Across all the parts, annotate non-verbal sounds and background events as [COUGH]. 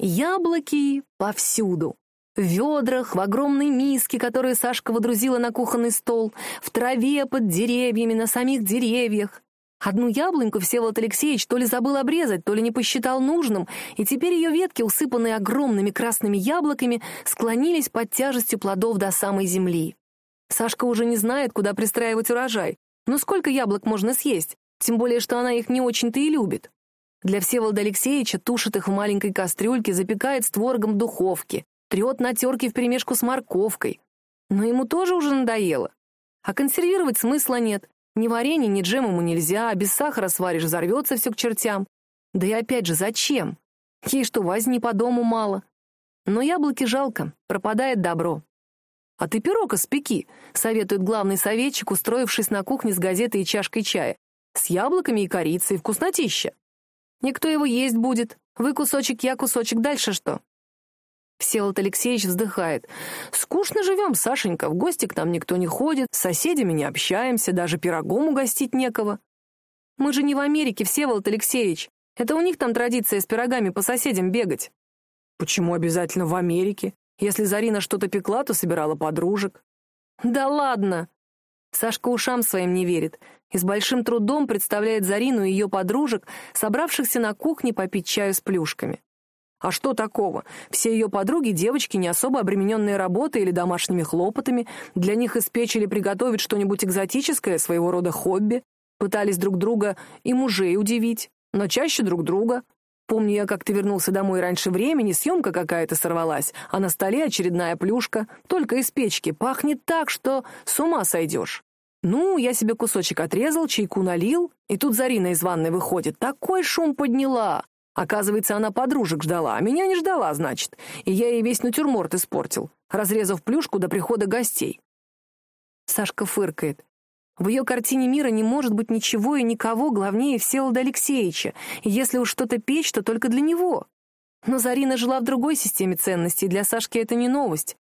Яблоки повсюду. В ведрах, в огромной миске, которую Сашка водрузила на кухонный стол, в траве под деревьями, на самих деревьях. Одну яблоньку Всеволод Алексеевич то ли забыл обрезать, то ли не посчитал нужным, и теперь ее ветки, усыпанные огромными красными яблоками, склонились под тяжестью плодов до самой земли. Сашка уже не знает, куда пристраивать урожай. Но сколько яблок можно съесть? Тем более, что она их не очень-то и любит. Для Всеволода Алексеевича тушит их в маленькой кастрюльке, запекает с творогом в духовке, трет на терке вперемешку с морковкой. Но ему тоже уже надоело. А консервировать смысла нет. Ни варенье, ни джем ему нельзя, а без сахара сваришь, взорвется все к чертям. Да и опять же, зачем? Ей что, возни по дому мало? Но яблоки жалко, пропадает добро. «А ты пирог испеки», — советует главный советчик, устроившись на кухне с газетой и чашкой чая. «С яблоками и корицей, вкуснотища». «Никто его есть будет. Вы кусочек, я кусочек, дальше что?» Всеволод Алексеевич вздыхает. «Скучно живем, Сашенька, в гости к нам никто не ходит, с соседями не общаемся, даже пирогом угостить некого». «Мы же не в Америке, Всеволод Алексеевич. Это у них там традиция с пирогами по соседям бегать». «Почему обязательно в Америке? Если Зарина что-то пекла, то собирала подружек». «Да ладно!» Сашка ушам своим не верит и с большим трудом представляет Зарину и ее подружек, собравшихся на кухне попить чаю с плюшками. А что такого? Все ее подруги — девочки, не особо обремененные работой или домашними хлопотами, для них испечь или приготовить что-нибудь экзотическое, своего рода хобби, пытались друг друга и мужей удивить, но чаще друг друга. Помню я, как ты вернулся домой раньше времени, съемка какая-то сорвалась, а на столе очередная плюшка, только из печки, пахнет так, что с ума сойдешь. Ну, я себе кусочек отрезал, чайку налил, и тут Зарина из ванной выходит. Такой шум подняла! Оказывается, она подружек ждала, а меня не ждала, значит. И я ей весь натюрморт испортил, разрезав плюшку до прихода гостей. Сашка фыркает. В ее картине мира не может быть ничего и никого главнее Всеволода Алексеевича, и если уж что-то печь, то только для него. Но Зарина жила в другой системе ценностей, для Сашки это не новость.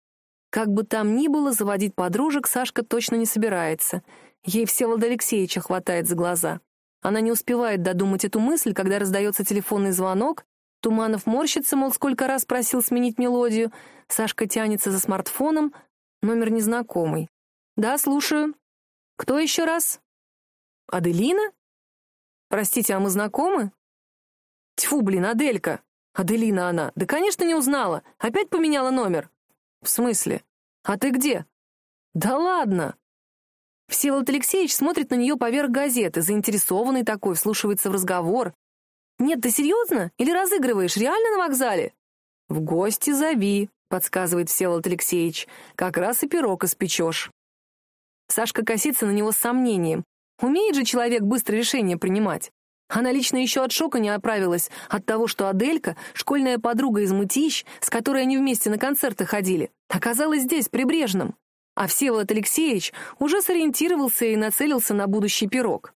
Как бы там ни было, заводить подружек Сашка точно не собирается. Ей Всеволода Алексеевича хватает за глаза. Она не успевает додумать эту мысль, когда раздается телефонный звонок. Туманов морщится, мол, сколько раз просил сменить мелодию. Сашка тянется за смартфоном. Номер незнакомый. «Да, слушаю. Кто еще раз?» «Аделина? Простите, а мы знакомы?» «Тьфу, блин, Аделька!» «Аделина она. Да, конечно, не узнала. Опять поменяла номер». «В смысле? А ты где?» «Да ладно!» Всеволод Алексеевич смотрит на нее поверх газеты, заинтересованный такой, вслушивается в разговор. «Нет, ты серьезно? Или разыгрываешь? Реально на вокзале?» «В гости зови», — подсказывает Всеволод Алексеевич. «Как раз и пирог испечешь». Сашка косится на него с сомнением. Умеет же человек быстро решение принимать. Она лично еще от шока не оправилась от того, что Аделька, школьная подруга из Мытищ, с которой они вместе на концерты ходили, оказалась здесь, при Брежном. А Всеволод Алексеевич уже сориентировался и нацелился на будущий пирог.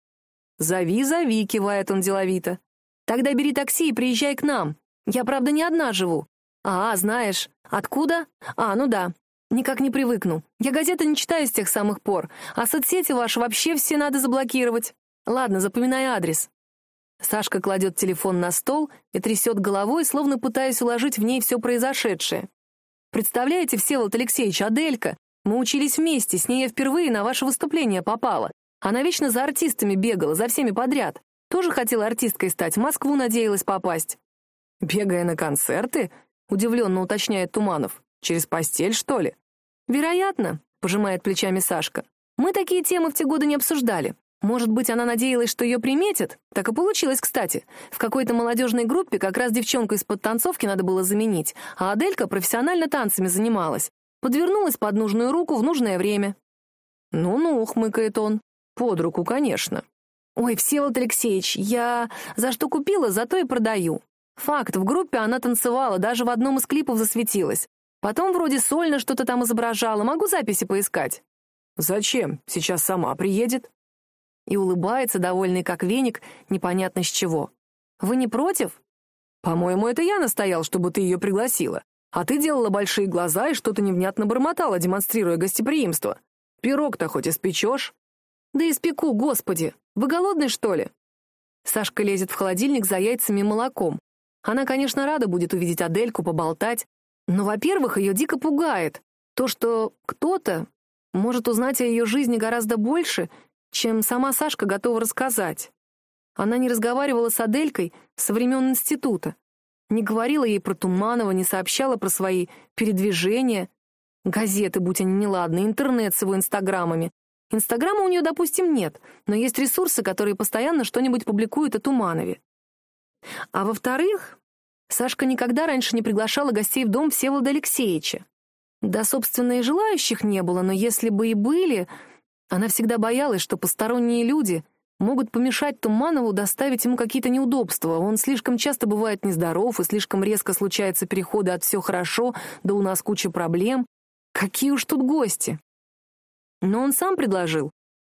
«Зови, зови», — кивает он деловито. «Тогда бери такси и приезжай к нам. Я, правда, не одна живу». «А, знаешь, откуда? А, ну да. Никак не привыкну. Я газеты не читаю с тех самых пор, а соцсети ваши вообще все надо заблокировать. Ладно, запоминай адрес». Сашка кладет телефон на стол и трясет головой, словно пытаясь уложить в ней все произошедшее. «Представляете, Всеволод Алексеевич, Аделька, мы учились вместе, с ней я впервые на ваше выступление попала. Она вечно за артистами бегала, за всеми подряд. Тоже хотела артисткой стать, в Москву надеялась попасть. «Бегая на концерты?» — удивленно уточняет Туманов. «Через постель, что ли?» «Вероятно», — пожимает плечами Сашка. «Мы такие темы в те годы не обсуждали. Может быть, она надеялась, что ее приметят? Так и получилось, кстати. В какой-то молодежной группе как раз девчонку из-под танцовки надо было заменить, а Аделька профессионально танцами занималась. Подвернулась под нужную руку в нужное время. «Ну-ну», — хмыкает он. «Под руку, конечно». «Ой, Всеволод Алексеевич, я за что купила, зато и продаю. Факт, в группе она танцевала, даже в одном из клипов засветилась. Потом вроде сольно что-то там изображала, могу записи поискать». «Зачем? Сейчас сама приедет». И улыбается, довольный как веник, непонятно с чего. «Вы не против?» «По-моему, это я настоял, чтобы ты ее пригласила. А ты делала большие глаза и что-то невнятно бормотала, демонстрируя гостеприимство. Пирог-то хоть испечешь? Да испеку, господи! Вы голодный, что ли? Сашка лезет в холодильник за яйцами и молоком. Она, конечно, рада будет увидеть Адельку, поболтать, но, во-первых, ее дико пугает то, что кто-то может узнать о ее жизни гораздо больше, чем сама Сашка готова рассказать. Она не разговаривала с Аделькой со времен института, не говорила ей про Туманова, не сообщала про свои передвижения. Газеты, будь они неладны, интернет с его инстаграмами. Инстаграма у нее, допустим, нет, но есть ресурсы, которые постоянно что-нибудь публикуют о Туманове. А во-вторых, Сашка никогда раньше не приглашала гостей в дом Всеволода Алексеевича. Да, собственно, и желающих не было, но если бы и были, она всегда боялась, что посторонние люди могут помешать Туманову доставить ему какие-то неудобства. Он слишком часто бывает нездоров, и слишком резко случаются переходы от «все хорошо» до «у нас куча проблем». Какие уж тут гости. Но он сам предложил.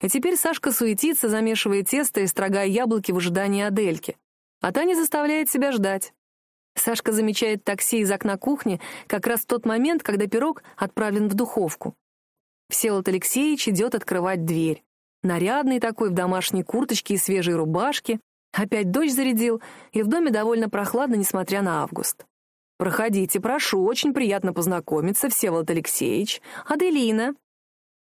И теперь Сашка суетится, замешивая тесто и строгая яблоки в ожидании Адельки. А та не заставляет себя ждать. Сашка замечает такси из окна кухни как раз в тот момент, когда пирог отправлен в духовку. Всеволод Алексеевич идет открывать дверь. Нарядный такой, в домашней курточке и свежей рубашке. Опять дождь зарядил, и в доме довольно прохладно, несмотря на август. «Проходите, прошу, очень приятно познакомиться, Всеволод Алексеевич. Аделина».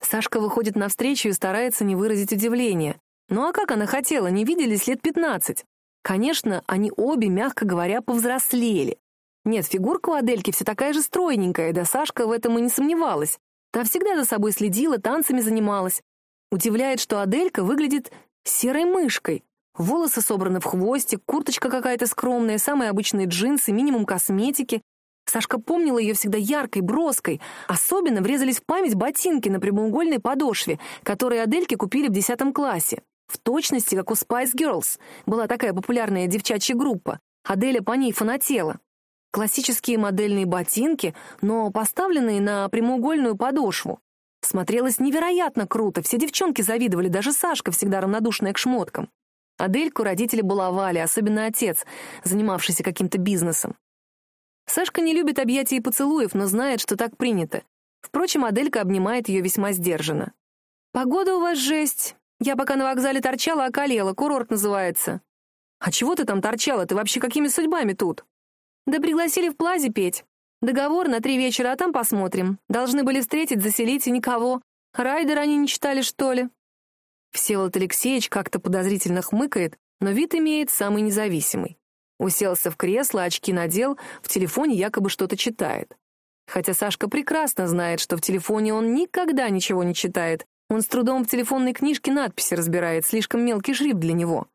Сашка выходит навстречу и старается не выразить удивления. Ну а как она хотела, не виделись лет пятнадцать. Конечно, они обе, мягко говоря, повзрослели. Нет, фигурка у Адельки все такая же стройненькая, да Сашка в этом и не сомневалась. Та всегда за собой следила, танцами занималась. Удивляет, что Аделька выглядит серой мышкой. Волосы собраны в хвостик, курточка какая-то скромная, самые обычные джинсы, минимум косметики. Сашка помнила ее всегда яркой, броской. Особенно врезались в память ботинки на прямоугольной подошве, которые Адельке купили в 10 классе. В точности, как у Spice Girls. Была такая популярная девчачья группа. Аделя по ней фанатела. Классические модельные ботинки, но поставленные на прямоугольную подошву. Смотрелось невероятно круто, все девчонки завидовали, даже Сашка, всегда равнодушная к шмоткам. Адельку родители баловали, особенно отец, занимавшийся каким-то бизнесом. Сашка не любит объятий и поцелуев, но знает, что так принято. Впрочем, Аделька обнимает ее весьма сдержанно. «Погода у вас жесть. Я пока на вокзале торчала, околела. Курорт называется». «А чего ты там торчала? Ты вообще какими судьбами тут?» «Да пригласили в плазе петь. Договор на три вечера, а там посмотрим. Должны были встретить, заселить, и никого. Райдер они не читали, что ли?» Всеволод Алексеевич как-то подозрительно хмыкает, но вид имеет самый независимый. Уселся в кресло, очки надел, в телефоне якобы что-то читает. Хотя Сашка прекрасно знает, что в телефоне он никогда ничего не читает. Он с трудом в телефонной книжке надписи разбирает, слишком мелкий шрифт для него.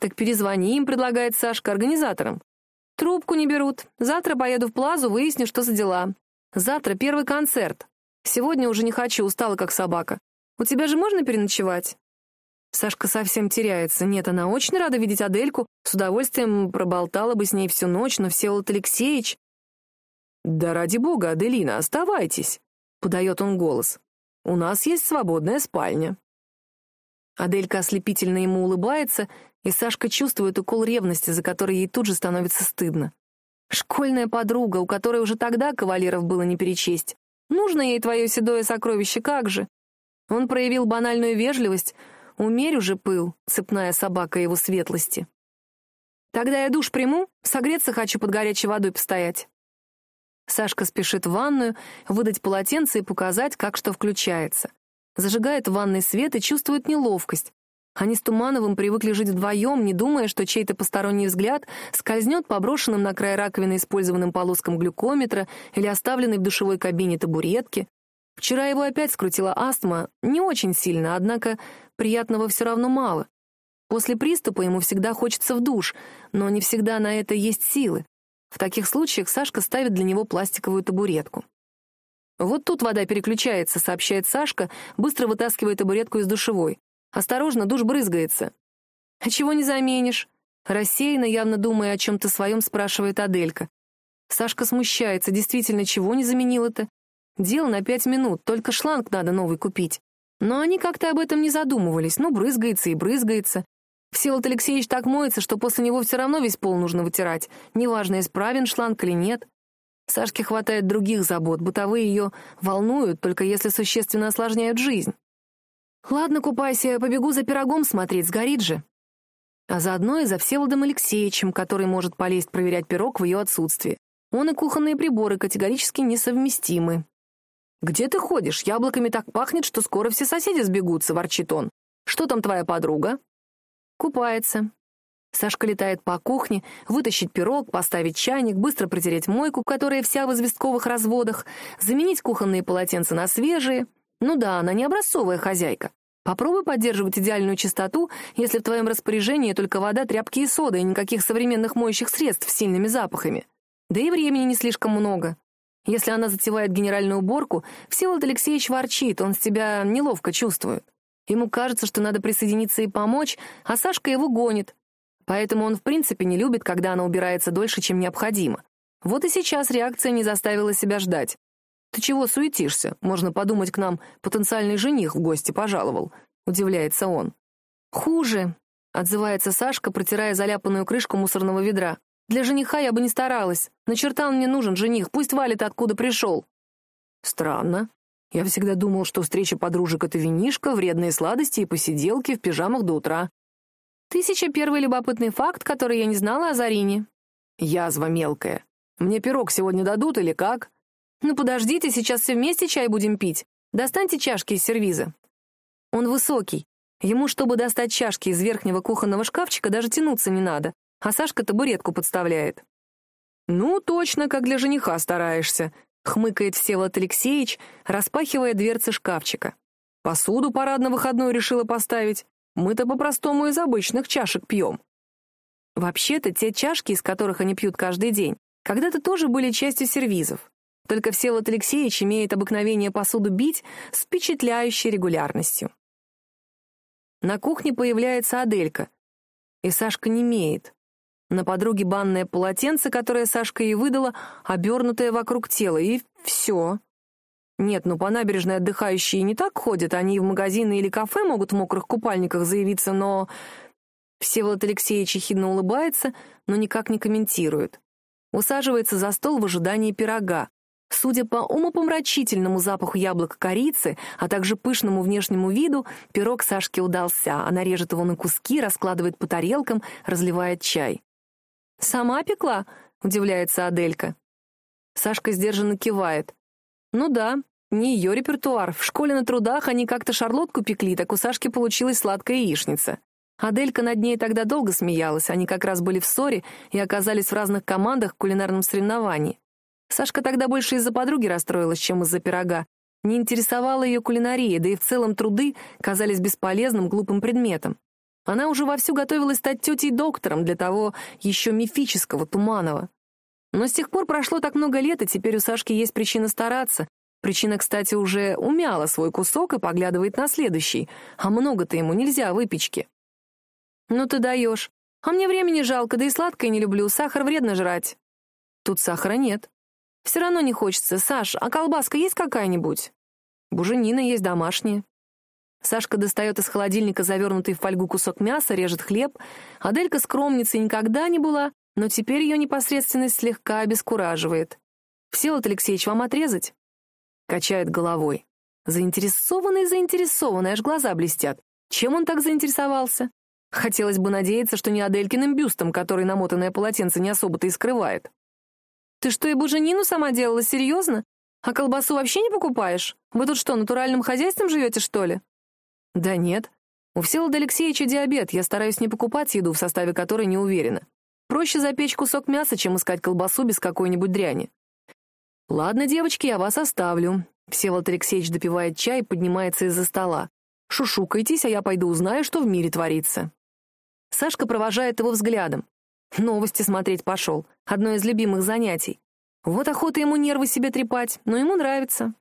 «Так перезвони им», — предлагает Сашка, организаторам. Трубку не берут. Завтра поеду в Плазу, выясню, что за дела. Завтра первый концерт. Сегодня уже не хочу, устала как собака. У тебя же можно переночевать?» Сашка совсем теряется. Нет, она очень рада видеть Адельку, с удовольствием проболтала бы с ней всю ночь, но Всеволод Алексеевич... «Да ради бога, Аделина, оставайтесь», — подает он голос. «У нас есть свободная спальня». Аделька ослепительно ему улыбается, и Сашка чувствует укол ревности, за который ей тут же становится стыдно. Школьная подруга, у которой уже тогда кавалеров было не перечесть. Нужно ей твое седое сокровище, как же? Он проявил банальную вежливость. Умерь уже пыл, цепная собака его светлости. Тогда я душ приму, согреться хочу под горячей водой постоять. Сашка спешит в ванную, выдать полотенце и показать, как что включается. Зажигает в ванной свет и чувствует неловкость. Они с Тумановым привыкли жить вдвоем, не думая, что чей-то посторонний взгляд скользнет по брошенным на край раковины использованным полоскам глюкометра или оставленной в душевой кабине табуретки. Вчера его опять скрутила астма, не очень сильно, однако приятного все равно мало. После приступа ему всегда хочется в душ, но не всегда на это есть силы. В таких случаях Сашка ставит для него пластиковую табуретку. «Вот тут вода переключается», — сообщает Сашка, быстро вытаскивая табуретку из душевой. «Осторожно, душ брызгается». «А чего не заменишь?» Рассеянно, явно думая о чем-то своем, спрашивает Аделька. Сашка смущается, действительно, чего не заменила-то? Дело на пять минут, только шланг надо новый купить. Но они как-то об этом не задумывались, ну, брызгается и брызгается. Всеволод Алексеевич так моется, что после него все равно весь пол нужно вытирать, неважно, исправен шланг или нет. Сашке хватает других забот, бытовые ее волнуют, только если существенно осложняют жизнь. «Ладно, купайся, я побегу за пирогом смотреть, сгорит же». А заодно и за Всеволодом Алексеевичем, который может полезть проверять пирог в ее отсутствии. Он и кухонные приборы категорически несовместимы. «Где ты ходишь? Яблоками так пахнет, что скоро все соседи сбегутся», — ворчит он. «Что там твоя подруга?» «Купается». Сашка летает по кухне, вытащить пирог, поставить чайник, быстро протереть мойку, которая вся в известковых разводах, заменить кухонные полотенца на свежие. Ну да, она не образцовая хозяйка. Попробуй поддерживать идеальную чистоту, если в твоем распоряжении только вода, тряпки и сода, и никаких современных моющих средств с сильными запахами. Да и времени не слишком много. Если она затевает генеральную уборку, Всеволод Алексеевич ворчит, он с тебя неловко чувствует. Ему кажется, что надо присоединиться и помочь, а Сашка его гонит. Поэтому он в принципе не любит, когда она убирается дольше, чем необходимо. Вот и сейчас реакция не заставила себя ждать. «Ты чего суетишься? Можно подумать, к нам потенциальный жених в гости пожаловал», — удивляется он. «Хуже», — отзывается Сашка, протирая заляпанную крышку мусорного ведра. «Для жениха я бы не старалась. На черта он мне нужен, жених, пусть валит, откуда пришел». «Странно. Я всегда думал, что встреча подружек — это винишка, вредные сладости и посиделки в пижамах до утра». «Тысяча первый любопытный факт, который я не знала о Зарине». «Язва мелкая. Мне пирог сегодня дадут или как?» «Ну подождите, сейчас все вместе чай будем пить. Достаньте чашки из сервиза». Он высокий. Ему, чтобы достать чашки из верхнего кухонного шкафчика, даже тянуться не надо, а Сашка табуретку подставляет. «Ну, точно, как для жениха стараешься», — хмыкает Всеволод Алексеевич, распахивая дверцы шкафчика. «Посуду парадно-выходную решила поставить. Мы-то по-простому из обычных чашек пьем». Вообще-то, те чашки, из которых они пьют каждый день, когда-то тоже были частью сервизов. Только Всеволод Алексеевич имеет обыкновение посуду бить с впечатляющей регулярностью. На кухне появляется Аделька, и Сашка не имеет. На подруге банное полотенце, которое Сашка ей выдала, обернутое вокруг тела, и все. Нет, ну по набережной отдыхающие не так ходят, они в магазины или кафе могут в мокрых купальниках заявиться, но... Всеволод Алексеевич ехидно улыбается, но никак не комментирует. Усаживается за стол в ожидании пирога. Судя по умопомрачительному запаху яблок корицы, а также пышному внешнему виду, пирог Сашке удался. Она режет его на куски, раскладывает по тарелкам, разливает чай. «Сама пекла?» — удивляется Аделька. Сашка сдержанно кивает. «Ну да, не ее репертуар. В школе на трудах они как-то шарлотку пекли, так у Сашки получилась сладкая яичница. Аделька над ней тогда долго смеялась, они как раз были в ссоре и оказались в разных командах в кулинарном соревновании. Сашка тогда больше из-за подруги расстроилась, чем из-за пирога. Не интересовала ее кулинария, да и в целом труды казались бесполезным, глупым предметом. Она уже вовсю готовилась стать тетей-доктором для того еще мифического Туманова. Но с тех пор прошло так много лет, и теперь у Сашки есть причина стараться. Причина, кстати, уже умяла свой кусок и поглядывает на следующий. А много-то ему нельзя выпечки. «Ну ты даешь. А мне времени жалко, да и сладкое не люблю, сахар вредно жрать». Тут сахара нет. Все равно не хочется. Саш, а колбаска есть какая-нибудь? Буженина есть домашняя. Сашка достает из холодильника завернутый в фольгу кусок мяса, режет хлеб. Аделька скромницей никогда не была, но теперь ее непосредственность слегка обескураживает. «Всеволод Алексеевич, вам отрезать?» Качает головой. Заинтересованный, заинтересованный, аж глаза блестят. Чем он так заинтересовался? Хотелось бы надеяться, что не Аделькиным бюстом, который намотанное полотенце не особо-то и скрывает. Ты что, и буженину сама делала, серьезно? А колбасу вообще не покупаешь? Вы тут что, натуральным хозяйством живете, что ли? Да нет. У Всеволода Алексеевича диабет, я стараюсь не покупать еду, в составе которой не уверена. Проще запечь кусок мяса, чем искать колбасу без какой-нибудь дряни. Ладно, девочки, я вас оставлю. Всеволод Алексеевич допивает чай и поднимается из-за стола. Шушукайтесь, а я пойду узнаю, что в мире творится. Сашка провожает его взглядом. Новости смотреть пошел. Одно из любимых занятий. Вот охота ему нервы себе трепать, но ему нравится.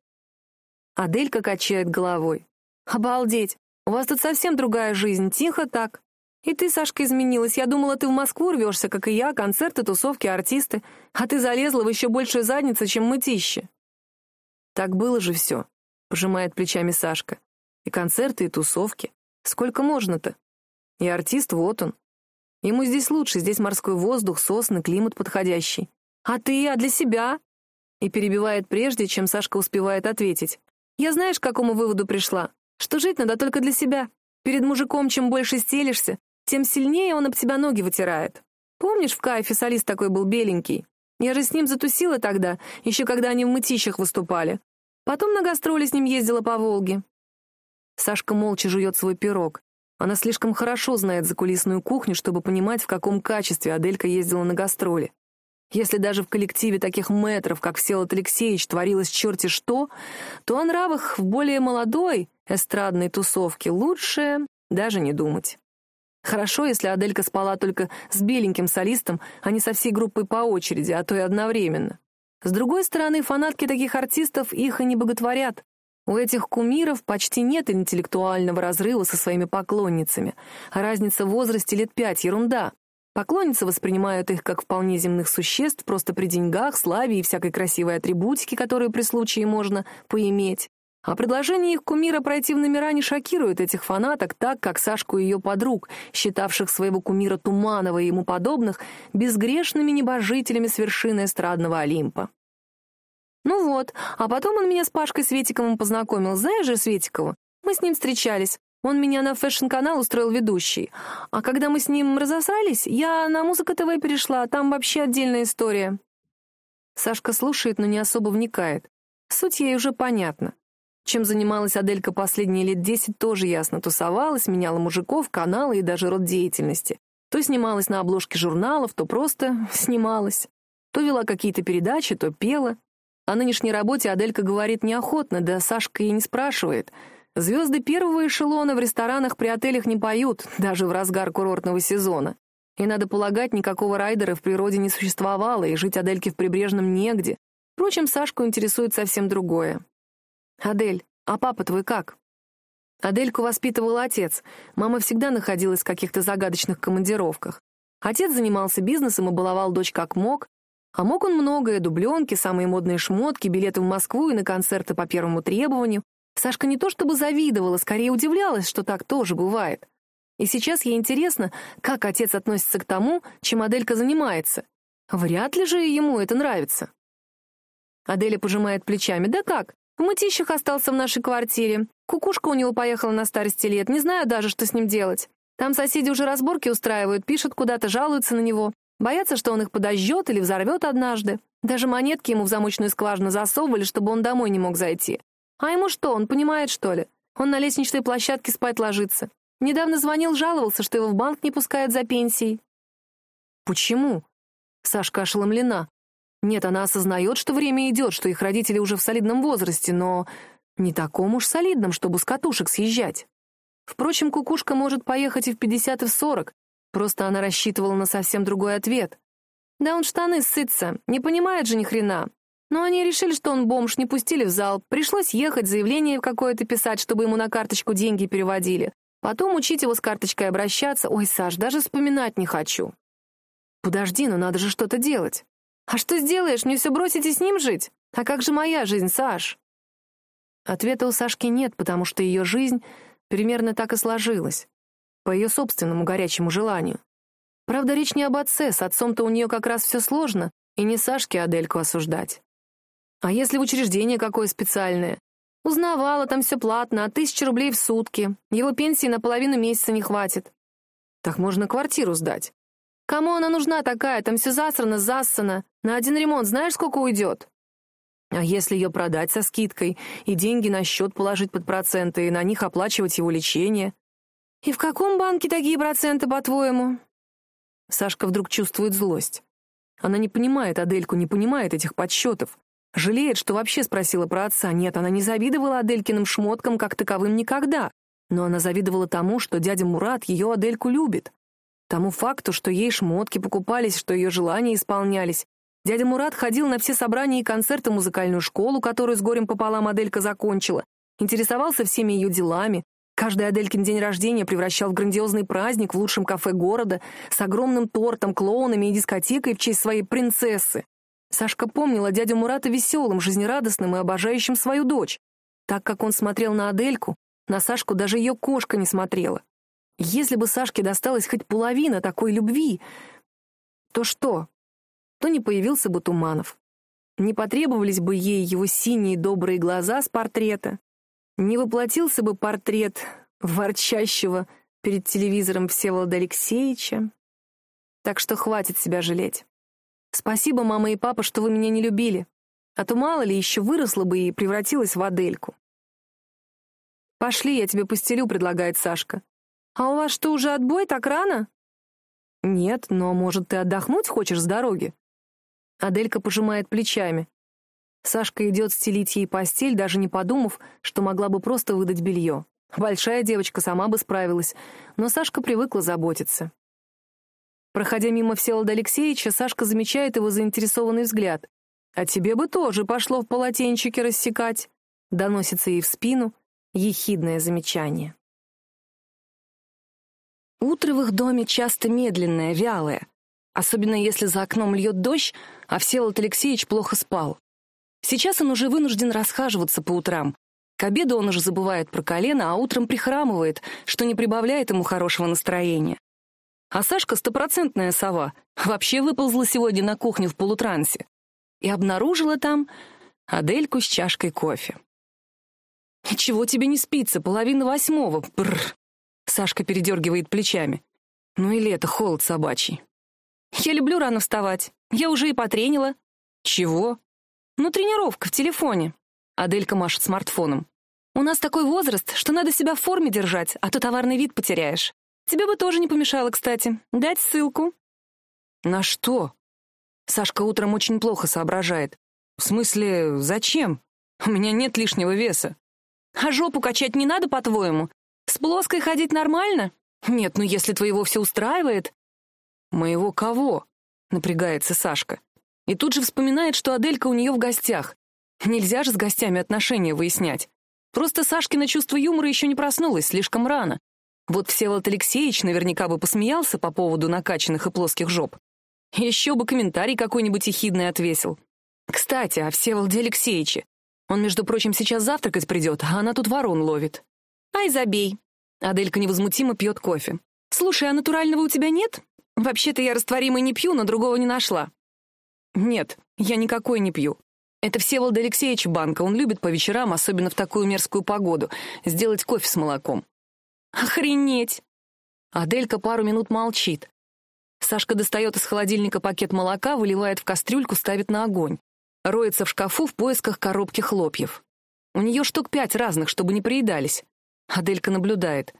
Аделька качает головой. «Обалдеть! У вас тут совсем другая жизнь, тихо так. И ты, Сашка, изменилась. Я думала, ты в Москву рвешься, как и я, концерты, тусовки, артисты. А ты залезла в еще большую задницу, чем мытище». «Так было же все», — пожимает плечами Сашка. «И концерты, и тусовки. Сколько можно-то? И артист, вот он, Ему здесь лучше, здесь морской воздух, сосны, климат подходящий. А ты, а для себя?» И перебивает прежде, чем Сашка успевает ответить. «Я знаешь, к какому выводу пришла? Что жить надо только для себя. Перед мужиком чем больше стелишься, тем сильнее он об тебя ноги вытирает. Помнишь, в кайфе солист такой был беленький? Я же с ним затусила тогда, еще когда они в мытищах выступали. Потом на гастроли с ним ездила по Волге. Сашка молча жует свой пирог. Она слишком хорошо знает закулисную кухню, чтобы понимать, в каком качестве Аделька ездила на гастроли. Если даже в коллективе таких мэтров, как Всеволод Алексеевич, творилось черти что, то о нравах в более молодой эстрадной тусовке лучше даже не думать. Хорошо, если Аделька спала только с беленьким солистом, а не со всей группой по очереди, а то и одновременно. С другой стороны, фанатки таких артистов их и не боготворят. У этих кумиров почти нет интеллектуального разрыва со своими поклонницами, разница в возрасте лет пять — ерунда. Поклонницы воспринимают их как вполне земных существ, просто при деньгах, славе и всякой красивой атрибутике, которую при случае можно поиметь. А предложение их кумира пройти в номера не шокирует этих фанаток так, как Сашку и ее подруг, считавших своего кумира Туманова и ему подобных безгрешными небожителями с вершины эстрадного Олимпа. Ну вот, а потом он меня с Пашкой Светиковым познакомил. Знаешь же Светикова? Мы с ним встречались. Он меня на fashion-канал устроил ведущей. А когда мы с ним разосрались, я на Музыка ТВ перешла, там вообще отдельная история. Сашка слушает, но не особо вникает. Суть ей уже понятна. Чем занималась Аделька последние лет десять, тоже ясно. Тусовалась, меняла мужиков, каналы и даже род деятельности. То снималась на обложке журналов, то просто [LAUGHS] снималась. То вела какие-то передачи, то пела. О нынешней работе Аделька говорит неохотно, да Сашка и не спрашивает. Звезды первого эшелона в ресторанах при отелях не поют, даже в разгар курортного сезона. И, надо полагать, никакого райдера в природе не существовало, и жить Адельке в прибрежном негде. Впрочем, Сашку интересует совсем другое. «Адель, а папа твой как?» Адельку воспитывал отец. Мама всегда находилась в каких-то загадочных командировках. Отец занимался бизнесом и баловал дочь как мог, а мог он многое — дубленки, самые модные шмотки, билеты в Москву и на концерты по первому требованию. Сашка не то чтобы завидовала, скорее удивлялась, что так тоже бывает. И сейчас ей интересно, как отец относится к тому, чем Аделька занимается. Вряд ли же ему это нравится. Аделя пожимает плечами. «Да как? В мытищах остался в нашей квартире. Кукушка у него поехала на старости лет. Не знаю даже, что с ним делать. Там соседи уже разборки устраивают, пишут куда-то, жалуются на него. Боятся, что он их подожжет или взорвет однажды. Даже монетки ему в замочную скважину засовывали, чтобы он домой не мог зайти. А ему что, он понимает, что ли? Он на лестничной площадке спать ложится. Недавно звонил, жаловался, что его в банк не пускают за пенсией. Почему? Сашка ошеломлена. Нет, она осознает, что время идет, что их родители уже в солидном возрасте, но не таком уж солидном, чтобы с катушек съезжать. Впрочем, кукушка может поехать и в 50, и в 40, просто она рассчитывала на совсем другой ответ. Да он штаны сытся, не понимает же ни хрена. Но они решили, что он бомж, не пустили в зал. Пришлось ехать, заявление какое-то писать, чтобы ему на карточку деньги переводили. Потом учить его с карточкой обращаться. Ой, Саш, даже вспоминать не хочу. Подожди, но надо же что-то делать. «А что сделаешь? Мне все бросить с ним жить? А как же моя жизнь, Саш?» Ответа у Сашки нет, потому что ее жизнь примерно так и сложилась. По ее собственному горячему желанию. Правда, речь не об отце, с отцом-то у нее как раз все сложно, и не Сашке Адельку осуждать. А если учреждение какое специальное? Узнавала, там все платно, а тысяча рублей в сутки. Его пенсии на половину месяца не хватит. Так можно квартиру сдать. Кому она нужна такая? Там все засрано, зассано. На один ремонт знаешь, сколько уйдет? А если ее продать со скидкой и деньги на счет положить под проценты и на них оплачивать его лечение? И в каком банке такие проценты, по-твоему? Сашка вдруг чувствует злость. Она не понимает Адельку, не понимает этих подсчетов. Жалеет, что вообще спросила про отца. Нет, она не завидовала Аделькиным шмоткам как таковым никогда. Но она завидовала тому, что дядя Мурат ее Адельку любит. Тому факту, что ей шмотки покупались, что ее желания исполнялись. Дядя Мурат ходил на все собрания и концерты музыкальную школу, которую с горем пополам Аделька закончила, интересовался всеми ее делами. Каждый Аделькин день рождения превращал в грандиозный праздник в лучшем кафе города с огромным тортом, клоунами и дискотекой в честь своей принцессы. Сашка помнила дядю Мурата веселым, жизнерадостным и обожающим свою дочь. Так как он смотрел на Адельку, на Сашку даже ее кошка не смотрела. Если бы Сашке досталась хоть половина такой любви, то что? То не появился бы Туманов. Не потребовались бы ей его синие добрые глаза с портрета. Не воплотился бы портрет ворчащего перед телевизором Всеволода Алексеевича. Так что хватит себя жалеть. Спасибо, мама и папа, что вы меня не любили. А то мало ли, еще выросла бы и превратилась в Адельку. «Пошли, я тебе постелю», — предлагает Сашка. «А у вас что, уже отбой так рано?» «Нет, но, может, ты отдохнуть хочешь с дороги?» Аделька пожимает плечами. Сашка идет стелить ей постель, даже не подумав, что могла бы просто выдать белье. Большая девочка сама бы справилась, но Сашка привыкла заботиться. Проходя мимо Всеволода Алексеевича, Сашка замечает его заинтересованный взгляд. «А тебе бы тоже пошло в полотенчике рассекать», — доносится ей в спину ехидное замечание. Утро в их доме часто медленное, вялое, особенно если за окном льет дождь, а Всеволод Алексеевич плохо спал. Сейчас он уже вынужден расхаживаться по утрам. К обеду он уже забывает про колено, а утром прихрамывает, что не прибавляет ему хорошего настроения. А Сашка — стопроцентная сова, вообще выползла сегодня на кухню в полутрансе и обнаружила там Адельку с чашкой кофе. «Чего тебе не спится? Половина восьмого. Бррр!» Сашка передергивает плечами. «Ну или это холод собачий?» «Я люблю рано вставать. Я уже и потренила». «Чего?» «Ну, тренировка в телефоне». Аделька машет смартфоном. «У нас такой возраст, что надо себя в форме держать, а то товарный вид потеряешь. Тебе бы тоже не помешало, кстати. Дать ссылку». «На что?» Сашка утром очень плохо соображает. «В смысле, зачем? У меня нет лишнего веса». «А жопу качать не надо, по-твоему? С плоской ходить нормально? Нет, ну если твоего все устраивает...» «Моего кого?» — напрягается Сашка. И тут же вспоминает, что Аделька у нее в гостях. Нельзя же с гостями отношения выяснять. Просто Сашкино чувство юмора еще не проснулось, слишком рано. Вот Всеволод Алексеевич наверняка бы посмеялся по поводу накачанных и плоских жоп. Еще бы комментарий какой-нибудь ехидный отвесил. Кстати, о Всеволоде Алексеевиче. Он, между прочим, сейчас завтракать придет, а она тут ворон ловит. Ай, забей. Аделька невозмутимо пьет кофе. Слушай, а натурального у тебя нет? Вообще-то я растворимый не пью, но другого не нашла. «Нет, я никакой не пью. Это Всеволод Алексеевич банка, он любит по вечерам, особенно в такую мерзкую погоду, сделать кофе с молоком». «Охренеть!» Аделька пару минут молчит. Сашка достает из холодильника пакет молока, выливает в кастрюльку, ставит на огонь. Роется в шкафу в поисках коробки хлопьев. У нее штук пять разных, чтобы не приедались. Аделька наблюдает.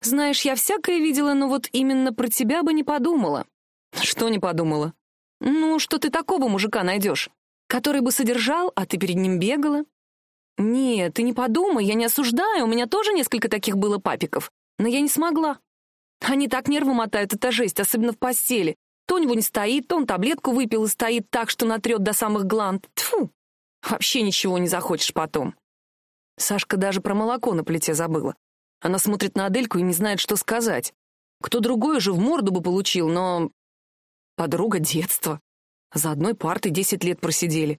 «Знаешь, я всякое видела, но вот именно про тебя бы не подумала». «Что не подумала?» «Ну, что ты такого мужика найдешь? Который бы содержал, а ты перед ним бегала?» «Нет, ты не подумай, я не осуждаю, у меня тоже несколько таких было папиков, но я не смогла. Они так нервы мотают, это жесть, особенно в постели. То у него не стоит, то он таблетку выпил и стоит так, что натрет до самых гланд. Тфу, вообще ничего не захочешь потом». Сашка даже про молоко на плите забыла. Она смотрит на Адельку и не знает, что сказать. Кто другой уже в морду бы получил, но Подруга детства. За одной партой десять лет просидели.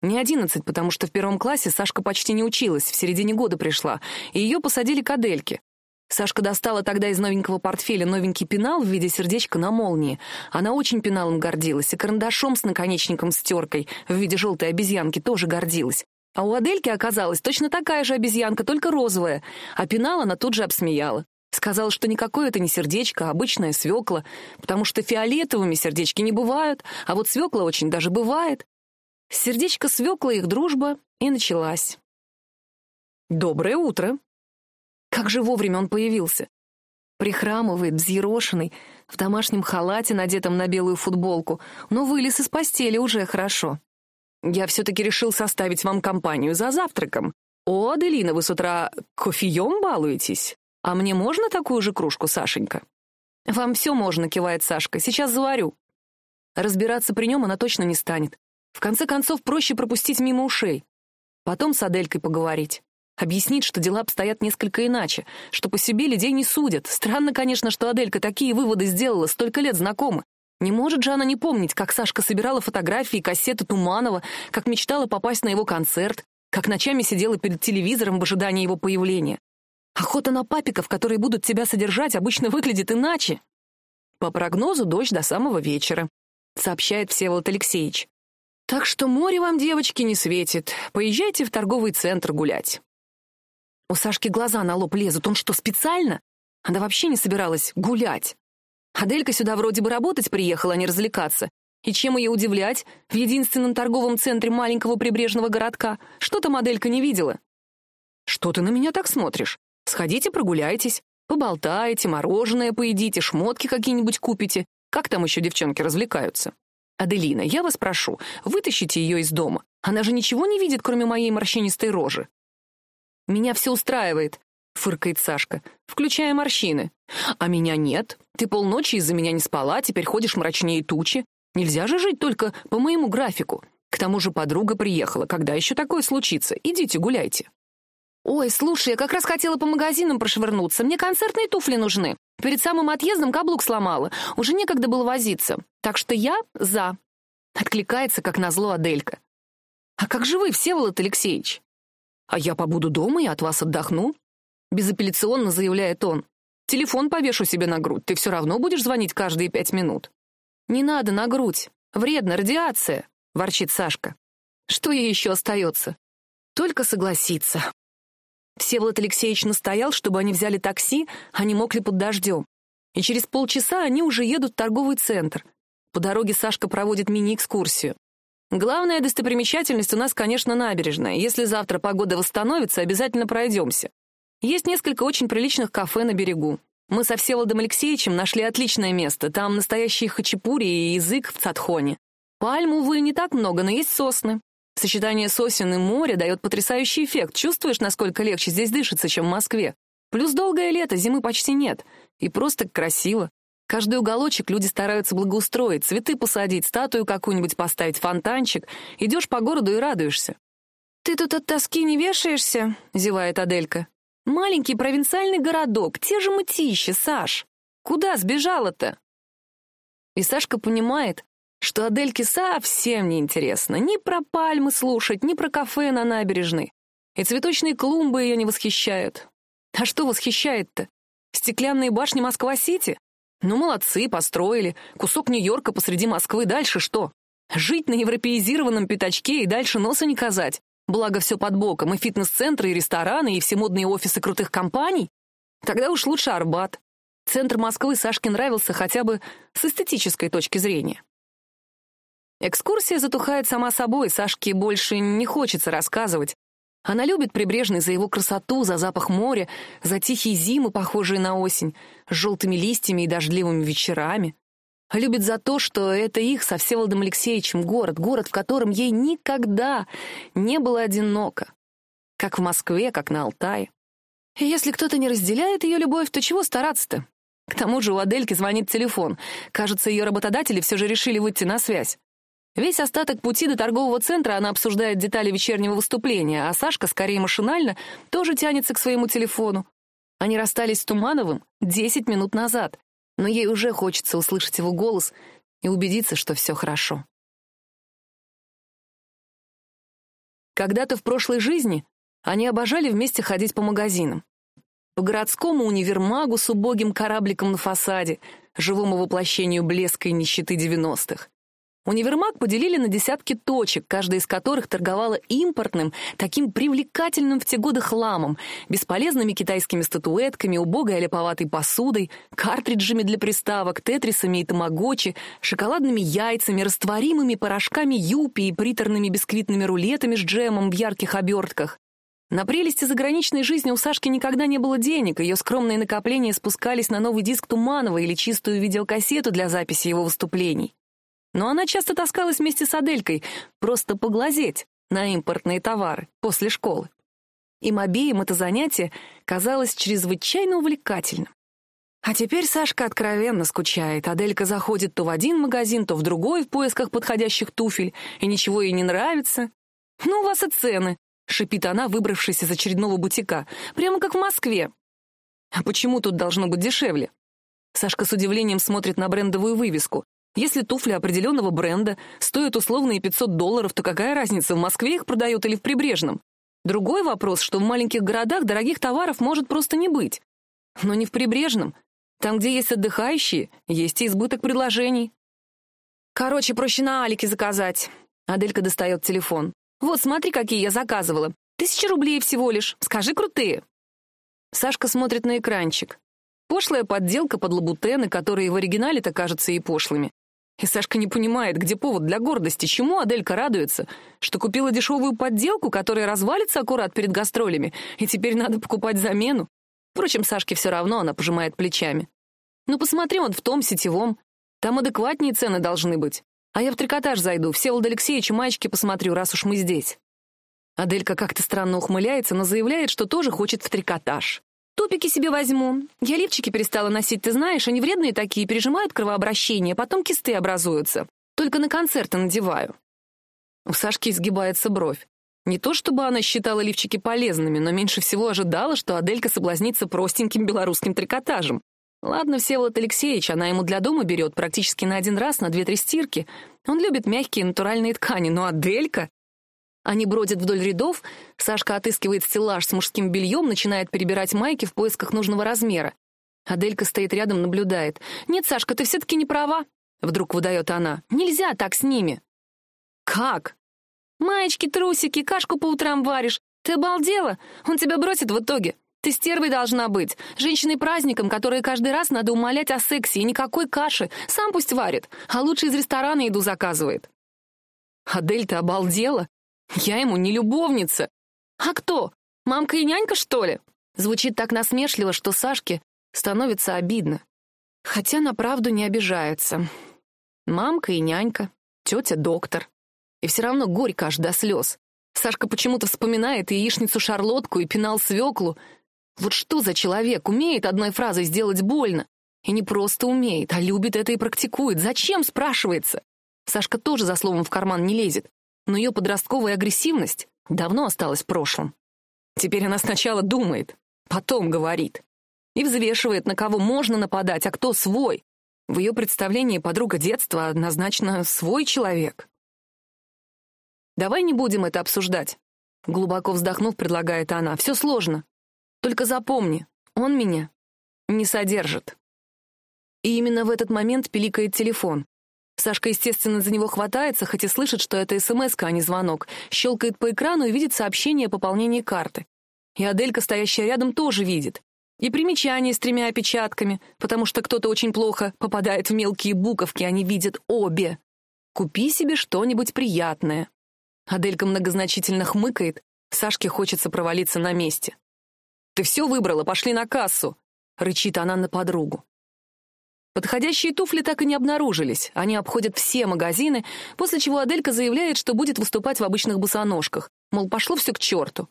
Не одиннадцать, потому что в первом классе Сашка почти не училась, в середине года пришла, и ее посадили к Адельке. Сашка достала тогда из новенького портфеля новенький пенал в виде сердечка на молнии. Она очень пеналом гордилась, и карандашом с наконечником стеркой в виде желтой обезьянки тоже гордилась. А у Адельки оказалась точно такая же обезьянка, только розовая, а пенал она тут же обсмеяла. Сказал, что никакое это не сердечко, а обычная свекла, потому что фиолетовыми сердечки не бывают, а вот свекла очень даже бывает. Сердечко свекла их дружба и началась. «Доброе утро!» Как же вовремя он появился. Прихрамывает, взъерошенный, в домашнем халате, надетом на белую футболку, но вылез из постели уже хорошо. Я все-таки решил составить вам компанию за завтраком. О, Аделина, вы с утра кофеем балуетесь? «А мне можно такую же кружку, Сашенька?» «Вам все можно», — кивает Сашка. «Сейчас заварю». Разбираться при нем она точно не станет. В конце концов, проще пропустить мимо ушей. Потом с Аделькой поговорить. Объяснить, что дела обстоят несколько иначе, что по себе людей не судят. Странно, конечно, что Аделька такие выводы сделала, столько лет знакомы. Не может же она не помнить, как Сашка собирала фотографии, кассеты Туманова, как мечтала попасть на его концерт, как ночами сидела перед телевизором в ожидании его появления. Охота на папиков, которые будут тебя содержать, обычно выглядит иначе. По прогнозу, дождь до самого вечера, сообщает Всеволод Алексеевич. Так что море вам, девочки, не светит. Поезжайте в торговый центр гулять. У Сашки глаза на лоб лезут. Он что, специально? Она вообще не собиралась гулять. Аделька сюда вроде бы работать приехала, а не развлекаться. И чем ее удивлять в единственном торговом центре маленького прибрежного городка? Что-то моделька не видела. «Что ты на меня так смотришь? Сходите прогуляйтесь, поболтаете, мороженое поедите, шмотки какие-нибудь купите. Как там еще девчонки развлекаются? Аделина, я вас прошу, вытащите ее из дома. Она же ничего не видит, кроме моей морщинистой рожи». «Меня все устраивает», — фыркает Сашка, включая морщины. «А меня нет. Ты полночи из-за меня не спала, теперь ходишь мрачнее тучи. Нельзя же жить только по моему графику. К тому же подруга приехала. Когда еще такое случится? Идите гуляйте». «Ой, слушай, я как раз хотела по магазинам прошвырнуться. Мне концертные туфли нужны. Перед самым отъездом каблук сломала. Уже некогда было возиться. Так что я за». Откликается, как назло, Аделька. «А как же вы, Всеволод Алексеевич?» «А я побуду дома и от вас отдохну», — безапелляционно заявляет он. «Телефон повешу себе на грудь. Ты все равно будешь звонить каждые пять минут». «Не надо на грудь. Вредно, радиация», — ворчит Сашка. «Что ей еще остается?» «Только согласиться». Всеволод Алексеевич настоял, чтобы они взяли такси, не мокли под дождем. И через полчаса они уже едут в торговый центр. По дороге Сашка проводит мини-экскурсию. Главная достопримечательность у нас, конечно, набережная. Если завтра погода восстановится, обязательно пройдемся. Есть несколько очень приличных кафе на берегу. Мы со Всеволодом Алексеевичем нашли отличное место. Там настоящие хачапури и язык в Цатхоне. Пальм, увы, не так много, но есть сосны. Сочетание сосен и моря дает потрясающий эффект. Чувствуешь, насколько легче здесь дышится, чем в Москве? Плюс долгое лето, зимы почти нет. И просто красиво. Каждый уголочек люди стараются благоустроить, цветы посадить, статую какую-нибудь поставить, фонтанчик. Идешь по городу и радуешься. «Ты тут от тоски не вешаешься?» — зевает Аделька. «Маленький провинциальный городок, те же мытищи, Саш. Куда сбежала-то?» И Сашка понимает, что Адельке совсем не интересно ни про пальмы слушать, ни про кафе на набережной. И цветочные клумбы ее не восхищают. А что восхищает-то? Стеклянные башни Москва-Сити? Ну, молодцы, построили. Кусок Нью-Йорка посреди Москвы. Дальше что? Жить на европеизированном пятачке и дальше носа не казать. Благо все под боком. И фитнес-центры, и рестораны, и все модные офисы крутых компаний. Тогда уж лучше Арбат. Центр Москвы Сашке нравился хотя бы с эстетической точки зрения. Экскурсия затухает сама собой, Сашке больше не хочется рассказывать. Она любит прибрежный за его красоту, за запах моря, за тихие зимы, похожие на осень, с желтыми листьями и дождливыми вечерами. Любит за то, что это их со Всеволодом Алексеевичем город, город, в котором ей никогда не было одиноко. Как в Москве, как на Алтае. И если кто-то не разделяет ее любовь, то чего стараться-то? К тому же у Адельки звонит телефон. Кажется, ее работодатели все же решили выйти на связь. Весь остаток пути до торгового центра она обсуждает детали вечернего выступления, а Сашка, скорее машинально, тоже тянется к своему телефону. Они расстались с Тумановым 10 минут назад, но ей уже хочется услышать его голос и убедиться, что все хорошо. Когда-то в прошлой жизни они обожали вместе ходить по магазинам. По городскому универмагу с убогим корабликом на фасаде, живому воплощению блеска и нищеты девяностых. Универмаг поделили на десятки точек, каждая из которых торговала импортным, таким привлекательным в те годы хламом, бесполезными китайскими статуэтками, убогой аляповатой посудой, картриджами для приставок, тетрисами и тамагочи, шоколадными яйцами, растворимыми порошками юпи и приторными бисквитными рулетами с джемом в ярких обертках. На прелести заграничной жизни у Сашки никогда не было денег, ее скромные накопления спускались на новый диск Туманова или чистую видеокассету для записи его выступлений. Но она часто таскалась вместе с Аделькой, просто поглазеть на импортные товары после школы. Им обеим это занятие казалось чрезвычайно увлекательным. А теперь Сашка откровенно скучает. Аделька заходит то в один магазин, то в другой в поисках подходящих туфель, и ничего ей не нравится. «Ну, у вас и цены», — шипит она, выбравшись из очередного бутика. «Прямо как в Москве». «А почему тут должно быть дешевле?» Сашка с удивлением смотрит на брендовую вывеску. Если туфли определенного бренда стоят условные 500 долларов, то какая разница, в Москве их продают или в Прибрежном? Другой вопрос, что в маленьких городах дорогих товаров может просто не быть. Но не в Прибрежном. Там, где есть отдыхающие, есть и избыток предложений. Короче, проще на Алике заказать. Аделька достает телефон. Вот, смотри, какие я заказывала. Тысяча рублей всего лишь. Скажи, крутые. Сашка смотрит на экранчик. Пошлая подделка под лабутены, которые в оригинале-то кажутся и пошлыми. И Сашка не понимает, где повод для гордости, чему Аделька радуется, что купила дешевую подделку, которая развалится аккурат перед гастролями, и теперь надо покупать замену. Впрочем, Сашке все равно, она пожимает плечами. Ну, посмотри он в том сетевом. Там адекватнее цены должны быть. А я в трикотаж зайду, Всеволод Алексеевич маечки посмотрю, раз уж мы здесь. Аделька как-то странно ухмыляется, но заявляет, что тоже хочет в трикотаж. Топики себе возьму. Я лифчики перестала носить, ты знаешь, они вредные такие, пережимают кровообращение, потом кисты образуются. Только на концерты надеваю. У Сашки изгибается бровь. Не то чтобы она считала лифчики полезными, но меньше всего ожидала, что Аделька соблазнится простеньким белорусским трикотажем. Ладно, Всеволод Алексеевич, она ему для дома берет практически на один раз, на две-три стирки. Он любит мягкие натуральные ткани, но Аделька... Они бродят вдоль рядов, Сашка отыскивает стеллаж с мужским бельем, начинает перебирать майки в поисках нужного размера. Аделька стоит рядом, наблюдает. «Нет, Сашка, ты все-таки не права», — вдруг выдает она. «Нельзя так с ними». «Как?» «Маечки, трусики, кашку по утрам варишь. Ты обалдела? Он тебя бросит в итоге. Ты стервой должна быть, женщиной-праздником, которой каждый раз надо умолять о сексе и никакой каши. Сам пусть варит, а лучше из ресторана еду заказывает». «Адель, ты обалдела? Я ему не любовница. А кто? Мамка и нянька, что ли? Звучит так насмешливо, что Сашке становится обидно. Хотя на правду не обижается. Мамка и нянька, тетя-доктор. И все равно горько аж до слез. Сашка почему-то вспоминает и яичницу-шарлотку, и пенал-свеклу. Вот что за человек умеет одной фразой сделать больно? И не просто умеет, а любит это и практикует. Зачем, спрашивается? Сашка тоже за словом в карман не лезет но ее подростковая агрессивность давно осталась в прошлом. Теперь она сначала думает, потом говорит. И взвешивает, на кого можно нападать, а кто свой. В ее представлении подруга детства однозначно свой человек. «Давай не будем это обсуждать», — глубоко вздохнув, предлагает она. «Все сложно. Только запомни, он меня не содержит». И именно в этот момент пиликает телефон. Сашка, естественно, за него хватается, хоть и слышит, что это смс а не звонок. Щелкает по экрану и видит сообщение о пополнении карты. И Аделька, стоящая рядом, тоже видит. И примечание с тремя опечатками, потому что кто-то очень плохо попадает в мелкие буковки, они видят обе. «Купи себе что-нибудь приятное». Аделька многозначительно хмыкает, Сашке хочется провалиться на месте. «Ты все выбрала, пошли на кассу», — рычит она на подругу. Подходящие туфли так и не обнаружились. Они обходят все магазины, после чего Аделька заявляет, что будет выступать в обычных босоножках. Мол, пошло все к черту.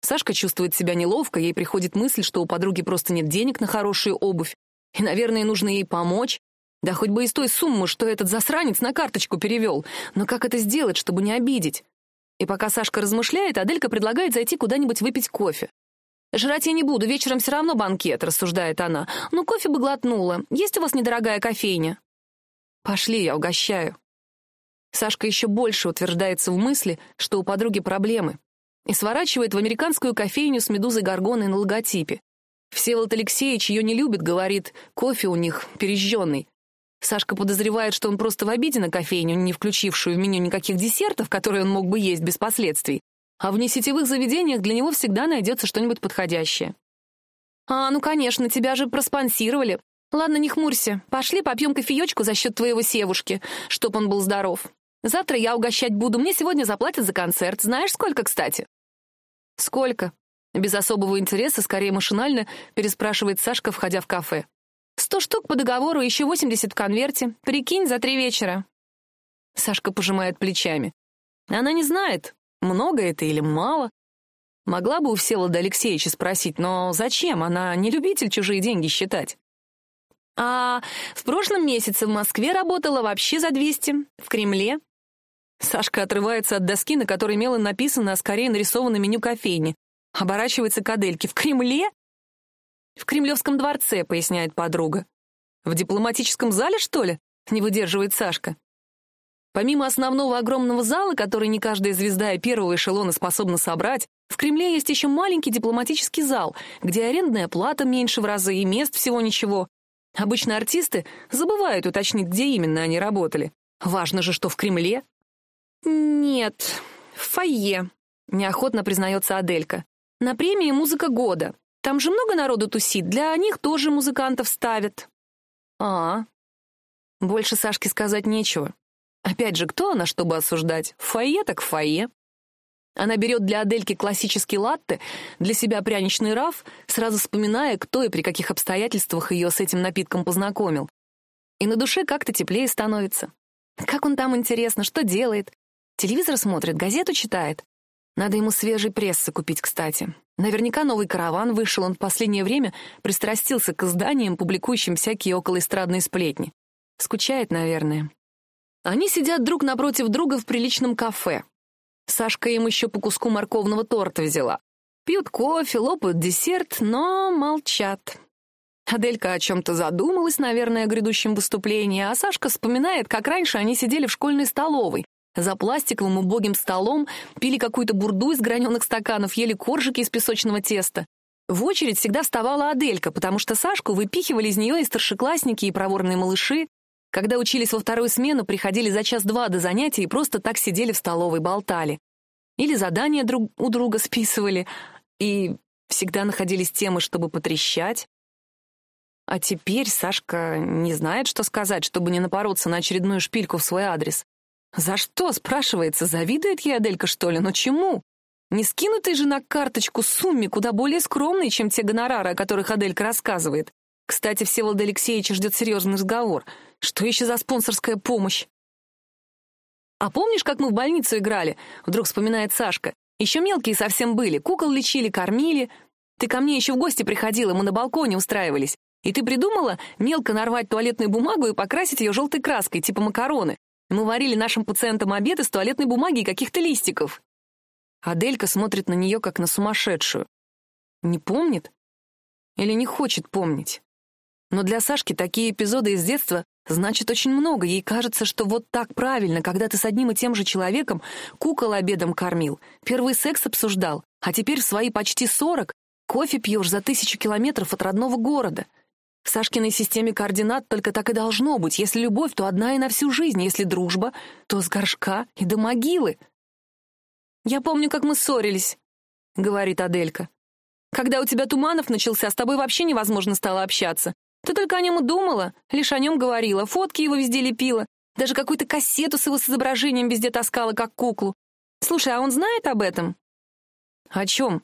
Сашка чувствует себя неловко, ей приходит мысль, что у подруги просто нет денег на хорошую обувь. И, наверное, нужно ей помочь. Да хоть бы из той суммы, что этот засранец на карточку перевел. Но как это сделать, чтобы не обидеть? И пока Сашка размышляет, Аделька предлагает зайти куда-нибудь выпить кофе. «Жрать я не буду, вечером все равно банкет», — рассуждает она. «Ну, кофе бы глотнула. Есть у вас недорогая кофейня?» «Пошли, я угощаю». Сашка еще больше утверждается в мысли, что у подруги проблемы, и сворачивает в американскую кофейню с медузой горгоной на логотипе. Всеволод Алексеевич ее не любит, говорит, кофе у них пережженный. Сашка подозревает, что он просто в обиде на кофейню, не включившую в меню никаких десертов, которые он мог бы есть без последствий, а в несетевых заведениях для него всегда найдется что-нибудь подходящее. «А, ну, конечно, тебя же проспонсировали. Ладно, не хмурься. Пошли попьем кофеечку за счет твоего севушки, чтоб он был здоров. Завтра я угощать буду, мне сегодня заплатят за концерт. Знаешь, сколько, кстати?» «Сколько?» Без особого интереса, скорее машинально, переспрашивает Сашка, входя в кафе. «Сто штук по договору, еще восемьдесят в конверте. Прикинь, за три вечера». Сашка пожимает плечами. Она не знает, много это или мало? Могла бы у Всеволода Алексеевича спросить, но зачем? Она не любитель чужие деньги считать. А в прошлом месяце в Москве работала вообще за 200, в Кремле. Сашка отрывается от доски, на которой мелом написано, а скорее нарисовано меню кофейни. Оборачивается к Адельке. «В Кремле?» «В Кремлевском дворце», — поясняет подруга. «В дипломатическом зале, что ли?» — не выдерживает Сашка. Помимо основного огромного зала, который не каждая звезда и первого эшелона способна собрать, в Кремле есть еще маленький дипломатический зал, где арендная плата меньше в разы и мест всего ничего. Обычно артисты забывают уточнить, где именно они работали. Важно же, что в Кремле. «Нет, в фойе», — неохотно признается Аделька. «На премии «Музыка года». Там же много народу тусит, для них тоже музыкантов ставят». «А, больше Сашке сказать нечего. Опять же, кто она, чтобы осуждать? Фойе так фойе. Она берет для Адельки классический латте, для себя пряничный раф, сразу вспоминая, кто и при каких обстоятельствах ее с этим напитком познакомил. И на душе как-то теплее становится. Как он там, интересно, что делает? Телевизор смотрит, газету читает. Надо ему свежей прессы купить, кстати. Наверняка новый караван вышел, он в последнее время пристрастился к изданиям, публикующим всякие околоэстрадные сплетни. Скучает, наверное. Они сидят друг напротив друга в приличном кафе. Сашка им еще по куску морковного торта взяла. Пьют кофе, лопают десерт, но молчат. Аделька о чем-то задумалась, наверное, о грядущем выступлении, а Сашка вспоминает, как раньше они сидели в школьной столовой. За пластиковым убогим столом пили какую-то бурду из граненых стаканов, ели коржики из песочного теста. В очередь всегда вставала Аделька, потому что Сашку выпихивали из нее и старшеклассники, и проворные малыши. Когда учились во вторую смену, приходили за час-два до занятий и просто так сидели в столовой, болтали. Или задания друг у друга списывали, и всегда находились темы, чтобы потрещать. А теперь Сашка не знает, что сказать, чтобы не напороться на очередную шпильку в свой адрес. «За что?» — спрашивается. Завидует ей Аделька, что ли? Но чему? Не скинутой же на карточку сумме куда более скромной, чем те гонорары, о которых Аделька рассказывает. Кстати, Всеволод Алексеевич ждет серьезный разговор. Что еще за спонсорская помощь? «А помнишь, как мы в больницу играли?» — вдруг вспоминает Сашка. «Еще мелкие совсем были, кукол лечили, кормили. Ты ко мне еще в гости приходила, мы на балконе устраивались. И ты придумала мелко нарвать туалетную бумагу и покрасить ее желтой краской, типа макароны. Мы варили нашим пациентам обед из туалетной бумаги и каких-то листиков». Аделька смотрит на нее, как на сумасшедшую. Не помнит? Или не хочет помнить? Но для Сашки такие эпизоды из детства значат очень много. Ей кажется, что вот так правильно, когда ты с одним и тем же человеком кукол обедом кормил, первый секс обсуждал, а теперь в свои почти сорок кофе пьешь за тысячу километров от родного города. В Сашкиной системе координат только так и должно быть. Если любовь, то одна и на всю жизнь. Если дружба, то с горшка и до могилы. «Я помню, как мы ссорились», — говорит Аделька. «Когда у тебя Туманов начался, с тобой вообще невозможно стало общаться. Ты только о нем и думала, лишь о нем говорила, фотки его везде лепила, даже какую-то кассету с его изображением везде таскала, как куклу. Слушай, а он знает об этом?» «О чем?»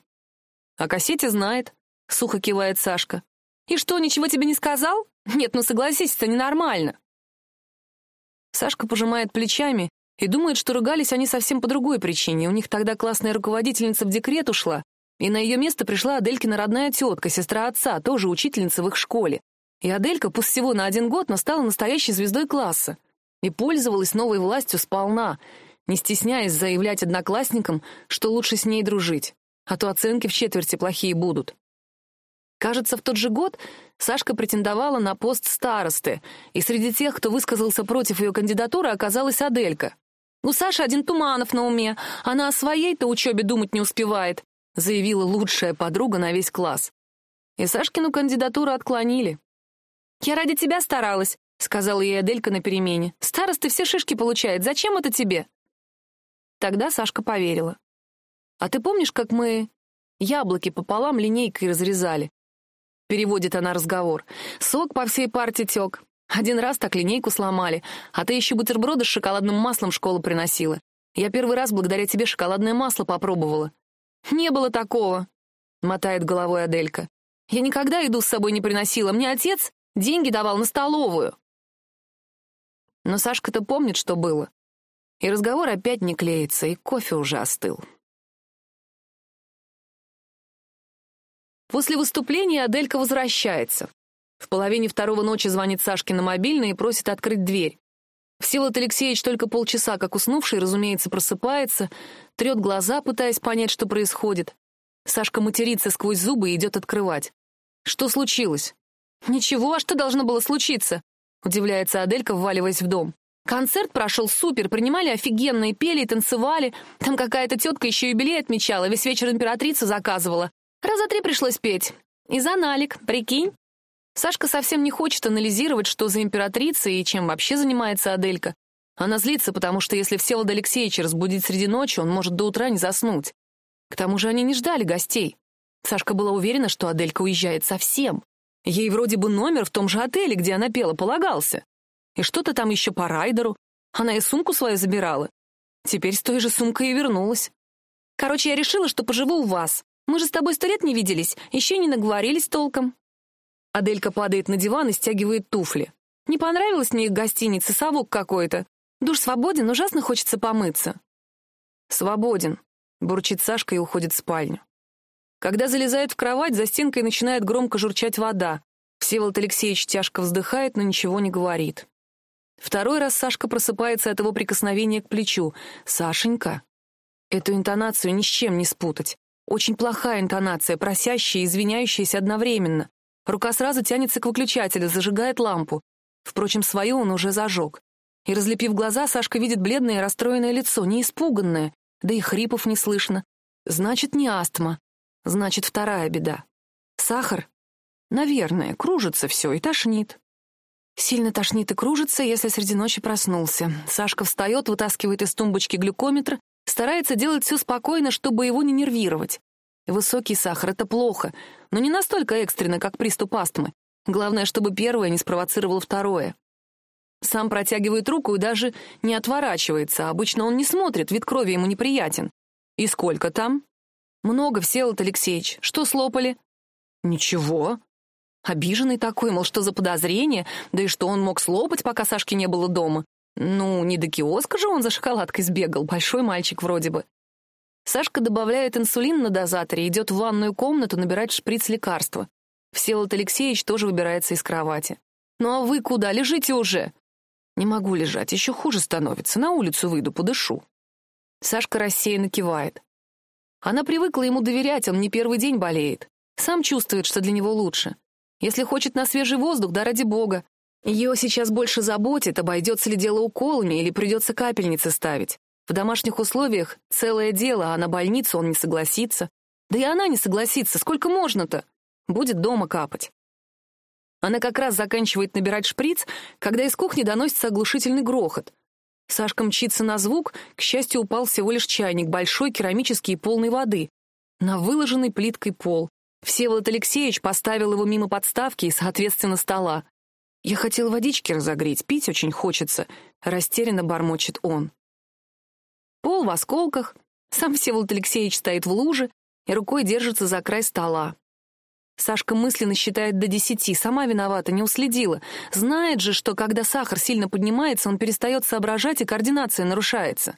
«О кассете знает», — сухо кивает Сашка. «И что, ничего тебе не сказал? Нет, ну согласись, это ненормально». Сашка пожимает плечами и думает, что ругались они совсем по другой причине. У них тогда классная руководительница в декрет ушла, и на ее место пришла Аделькина родная тетка, сестра отца, тоже учительница в их школе. И Аделька, пусть всего на один год, но стала настоящей звездой класса. И пользовалась новой властью сполна, не стесняясь заявлять одноклассникам, что лучше с ней дружить, а то оценки в четверти плохие будут. Кажется, в тот же год Сашка претендовала на пост старосты, и среди тех, кто высказался против ее кандидатуры, оказалась Аделька. «У Саши один Туманов на уме, она о своей-то учебе думать не успевает», заявила лучшая подруга на весь класс. И Сашкину кандидатуру отклонили. «Я ради тебя старалась», — сказала ей Аделька на перемене. «Старосты все шишки получает. Зачем это тебе?» Тогда Сашка поверила. «А ты помнишь, как мы яблоки пополам линейкой разрезали?» Переводит она разговор. «Сок по всей парте тек. Один раз так линейку сломали, а ты еще бутерброды с шоколадным маслом в школу приносила. Я первый раз благодаря тебе шоколадное масло попробовала». «Не было такого», — мотает головой Аделька. «Я никогда еду с собой не приносила. Мне отец Деньги давал на столовую. Но Сашка-то помнит, что было. И разговор опять не клеится, и кофе уже остыл. После выступления Аделька возвращается. В половине второго ночи звонит Сашке на мобильный и просит открыть дверь. Всеволод Алексеевич только полчаса, как уснувший, разумеется, просыпается, трет глаза, пытаясь понять, что происходит. Сашка матерится сквозь зубы и идет открывать. Что случилось? «Ничего, а что должно было случиться?» — удивляется Аделька, вваливаясь в дом. «Концерт прошел супер, принимали офигенно, и пели, и танцевали. Там какая-то тетка еще юбилей отмечала, весь вечер императрица заказывала. Раза три пришлось петь. И за налик, прикинь?» Сашка совсем не хочет анализировать, что за императрица и чем вообще занимается Аделька. Она злится, потому что если Всеволод Алексеевич разбудить среди ночи, он может до утра не заснуть. К тому же они не ждали гостей. Сашка была уверена, что Аделька уезжает совсем. Ей вроде бы номер в том же отеле, где она пела, полагался. И что-то там еще по райдеру. Она и сумку свою забирала. Теперь с той же сумкой и вернулась. Короче, я решила, что поживу у вас. Мы же с тобой сто лет не виделись, еще не наговорились толком. Аделька падает на диван и стягивает туфли. Не понравилось мне их гостинице, совок какой-то. Душ свободен, ужасно хочется помыться. Свободен, бурчит Сашка и уходит в спальню. Когда залезает в кровать, за стенкой начинает громко журчать вода. Всеволод Алексеевич тяжко вздыхает, но ничего не говорит. Второй раз Сашка просыпается от его прикосновения к плечу. «Сашенька». Эту интонацию ни с чем не спутать. Очень плохая интонация, просящая и извиняющаяся одновременно. Рука сразу тянется к выключателю, зажигает лампу. Впрочем, свою он уже зажег. И, разлепив глаза, Сашка видит бледное расстроенное лицо, не испуганное, да и хрипов не слышно. Значит, не астма. Значит, вторая беда. Сахар? Наверное, кружится все и тошнит. Сильно тошнит и кружится, если среди ночи проснулся. Сашка встает, вытаскивает из тумбочки глюкометр, старается делать все спокойно, чтобы его не нервировать. Высокий сахар — это плохо, но не настолько экстренно, как приступ астмы. Главное, чтобы первое не спровоцировало второе. Сам протягивает руку и даже не отворачивается. Обычно он не смотрит, вид крови ему неприятен. «И сколько там?» «Много, Всеволод Алексеевич. Что слопали?» «Ничего». Обиженный такой, мол, что за подозрение, да и что он мог слопать, пока Сашки не было дома. Ну, не до киоска же он за шоколадкой сбегал, большой мальчик вроде бы. Сашка добавляет инсулин на дозаторе, идет в ванную комнату набирать шприц лекарства. Всеволод Алексеевич тоже выбирается из кровати. «Ну а вы куда? Лежите уже!» «Не могу лежать, еще хуже становится. На улицу выйду, подышу». Сашка рассеянно кивает. Она привыкла ему доверять, он не первый день болеет. Сам чувствует, что для него лучше. Если хочет на свежий воздух, да ради бога. Ее сейчас больше заботит, обойдется ли дело уколами или придется капельницы ставить. В домашних условиях целое дело, а на больницу он не согласится. Да и она не согласится, сколько можно-то? Будет дома капать. Она как раз заканчивает набирать шприц, когда из кухни доносится оглушительный грохот. Сашка мчится на звук, к счастью, упал всего лишь чайник, большой, керамический и полный воды. На выложенный плиткой пол. Всеволод Алексеевич поставил его мимо подставки и, соответственно, стола. «Я хотел водички разогреть, пить очень хочется», — растерянно бормочет он. Пол в осколках, сам Всеволод Алексеевич стоит в луже и рукой держится за край стола. Сашка мысленно считает до десяти, сама виновата, не уследила. Знает же, что когда сахар сильно поднимается, он перестает соображать, и координация нарушается.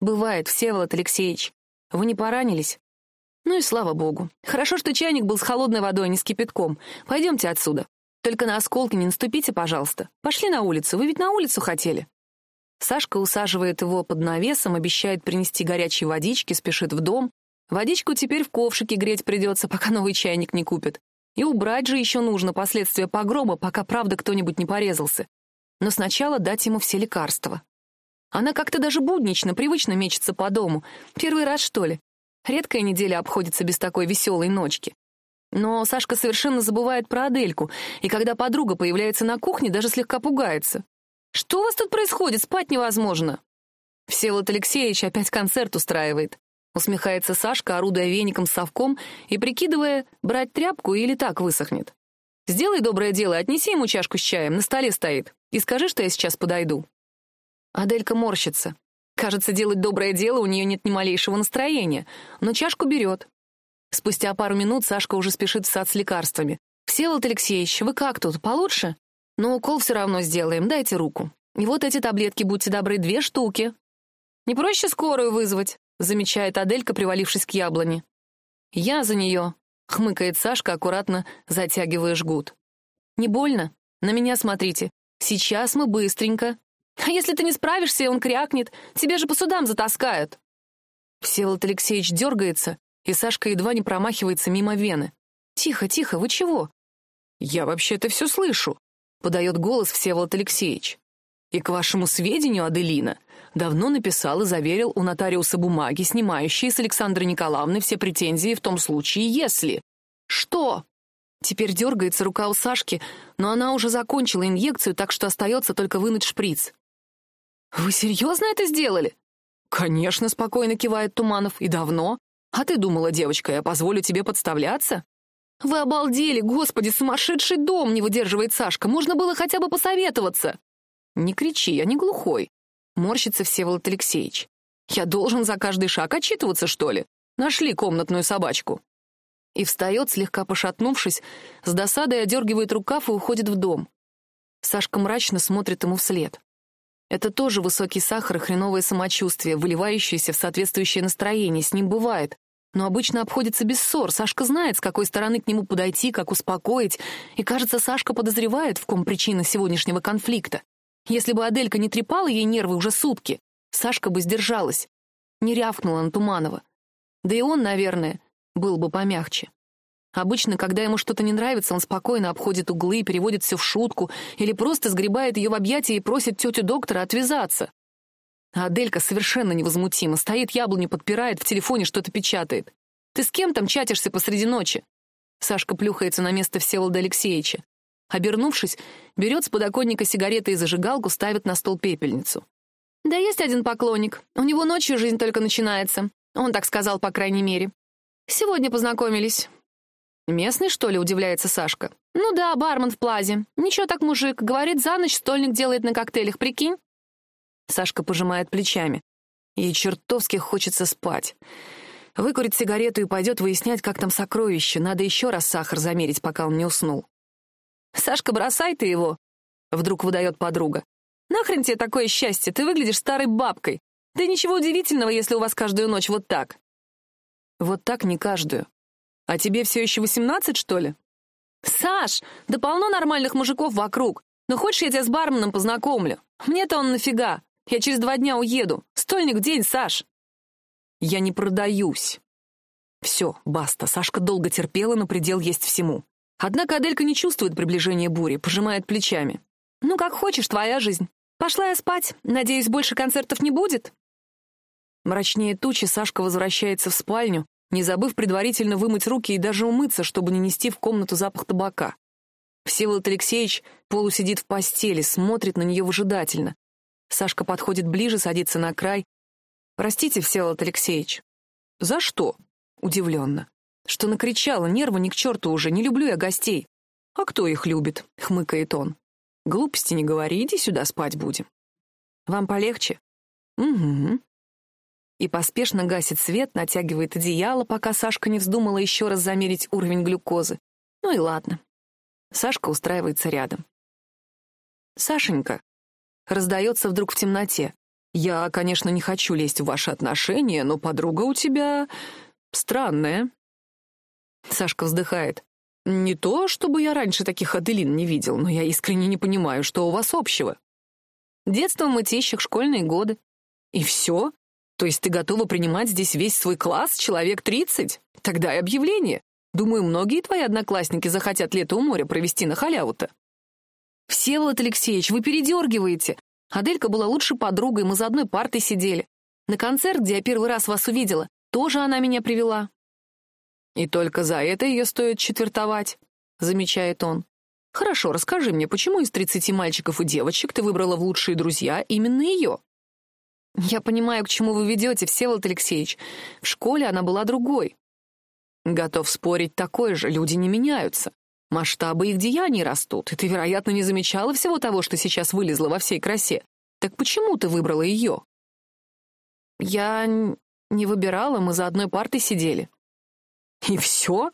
Бывает, Всеволод Алексеевич. Вы не поранились? Ну и слава богу. Хорошо, что чайник был с холодной водой, а не с кипятком. Пойдемте отсюда. Только на осколки не наступите, пожалуйста. Пошли на улицу, вы ведь на улицу хотели. Сашка усаживает его под навесом, обещает принести горячей водички, спешит в дом. Водичку теперь в ковшике греть придется, пока новый чайник не купит. И убрать же еще нужно последствия погрома, пока правда кто-нибудь не порезался. Но сначала дать ему все лекарства. Она как-то даже буднично, привычно мечется по дому. Первый раз, что ли? Редкая неделя обходится без такой веселой ночки. Но Сашка совершенно забывает про Адельку, и когда подруга появляется на кухне, даже слегка пугается. «Что у вас тут происходит? Спать невозможно!» Всеволод Алексеевич опять концерт устраивает. Усмехается Сашка, орудуя веником совком и прикидывая, брать тряпку или так высохнет. «Сделай доброе дело, отнеси ему чашку с чаем, на столе стоит, и скажи, что я сейчас подойду». Аделька морщится. Кажется, делать доброе дело у нее нет ни малейшего настроения, но чашку берет. Спустя пару минут Сашка уже спешит в сад с лекарствами. «Всеволод Алексеевич, вы как тут, получше? Но укол все равно сделаем, дайте руку. И вот эти таблетки, будьте добры, две штуки. Не проще скорую вызвать?» — замечает Аделька, привалившись к яблоне. «Я за нее», — хмыкает Сашка, аккуратно затягивая жгут. «Не больно? На меня смотрите. Сейчас мы быстренько. А если ты не справишься, и он крякнет, тебе же по судам затаскают». Всеволод Алексеевич дергается, и Сашка едва не промахивается мимо вены. «Тихо, тихо, вы чего?» «Я вообще-то все слышу», — подает голос Всеволод Алексеевич. «И к вашему сведению, Аделина, давно написал и заверил у нотариуса бумаги, снимающие с Александры Николаевны все претензии в том случае, если... Что? Теперь дергается рука у Сашки, но она уже закончила инъекцию, так что остается только вынуть шприц. «Вы серьезно это сделали?» «Конечно», — спокойно кивает Туманов. «И давно? А ты думала, девочка, я позволю тебе подставляться? Вы обалдели, господи, сумасшедший дом не выдерживает Сашка. Можно было хотя бы посоветоваться. Не кричи, я не глухой. Морщится Всеволод Алексеевич. Я должен за каждый шаг отчитываться, что ли? Нашли комнатную собачку. И встает, слегка пошатнувшись, с досадой одергивает рукав и уходит в дом. Сашка мрачно смотрит ему вслед. Это тоже высокий сахар и хреновое самочувствие, выливающееся в соответствующее настроение. С ним бывает. Но обычно обходится без ссор. Сашка знает, с какой стороны к нему подойти, как успокоить. И, кажется, Сашка подозревает, в ком причина сегодняшнего конфликта. Если бы Аделька не трепала ей нервы уже сутки, Сашка бы сдержалась. Не рявкнула на Туманова. Да и он, наверное, был бы помягче. Обычно, когда ему что-то не нравится, он спокойно обходит углы, переводит все в шутку или просто сгребает ее в объятия и просит тетю доктора отвязаться. А Аделька совершенно невозмутима, стоит яблоню, подпирает, в телефоне что-то печатает. «Ты с кем там чатишься посреди ночи?» Сашка плюхается на место Всеволода Алексеевича. Обернувшись, берет с подоконника сигареты и зажигалку, ставит на стол пепельницу. «Да есть один поклонник. У него ночью жизнь только начинается. Он так сказал, по крайней мере. Сегодня познакомились. «Местный, что ли?» — удивляется Сашка. «Ну да, бармен в плазе. Ничего так мужик. Говорит, за ночь стольник делает на коктейлях, прикинь?» Сашка пожимает плечами. Ей чертовски хочется спать. Выкурит сигарету и пойдет выяснять, как там сокровище. Надо еще раз сахар замерить, пока он не уснул. «Сашка, бросай ты его!» — вдруг выдает подруга. «Нахрен тебе такое счастье? Ты выглядишь старой бабкой. Да ничего удивительного, если у вас каждую ночь вот так». «Вот так не каждую. А тебе все еще восемнадцать, что ли? Саш, да полно нормальных мужиков вокруг. Но хочешь, я тебя с барменом познакомлю? Мне-то он нафига? Я через два дня уеду. Стольник в день, Саш. Я не продаюсь. Все, баста. Сашка долго терпела, но предел есть всему. Однако Аделька не чувствует приближения бури, пожимает плечами. Ну, как хочешь, твоя жизнь. Пошла я спать. Надеюсь, больше концертов не будет? Мрачнее тучи Сашка возвращается в спальню, не забыв предварительно вымыть руки и даже умыться, чтобы не нести в комнату запах табака. Всеволод Алексеевич полусидит в постели, смотрит на нее выжидательно. Сашка подходит ближе, садится на край. «Простите, Всеволод Алексеевич». «За что?» — удивленно. «Что накричала, нервы ни к черту уже, не люблю я гостей». «А кто их любит?» — хмыкает он. «Глупости не говори, иди сюда спать будем». «Вам полегче?» «Угу», и поспешно гасит свет, натягивает одеяло, пока Сашка не вздумала еще раз замерить уровень глюкозы. Ну и ладно. Сашка устраивается рядом. «Сашенька», — раздается вдруг в темноте, «я, конечно, не хочу лезть в ваши отношения, но подруга у тебя странная». Сашка вздыхает. «Не то, чтобы я раньше таких Аделин не видел, но я искренне не понимаю, что у вас общего. Детство, мытищах, школьные годы. И все? То есть ты готова принимать здесь весь свой класс, человек тридцать? Тогда и объявление. Думаю, многие твои одноклассники захотят лето у моря провести на халяву-то. Всеволод Алексеевич, вы передергиваете. Аделька была лучшей подругой, мы за одной партой сидели. На концерт, где я первый раз вас увидела, тоже она меня привела. И только за это ее стоит четвертовать, замечает он. Хорошо, расскажи мне, почему из тридцати мальчиков и девочек ты выбрала в лучшие друзья именно ее? «Я понимаю, к чему вы ведете, Всеволод Алексеевич. В школе она была другой». «Готов спорить такой же, люди не меняются. Масштабы их деяний растут, и ты, вероятно, не замечала всего того, что сейчас вылезло во всей красе. Так почему ты выбрала ее?» «Я не выбирала, мы за одной партой сидели». «И все?»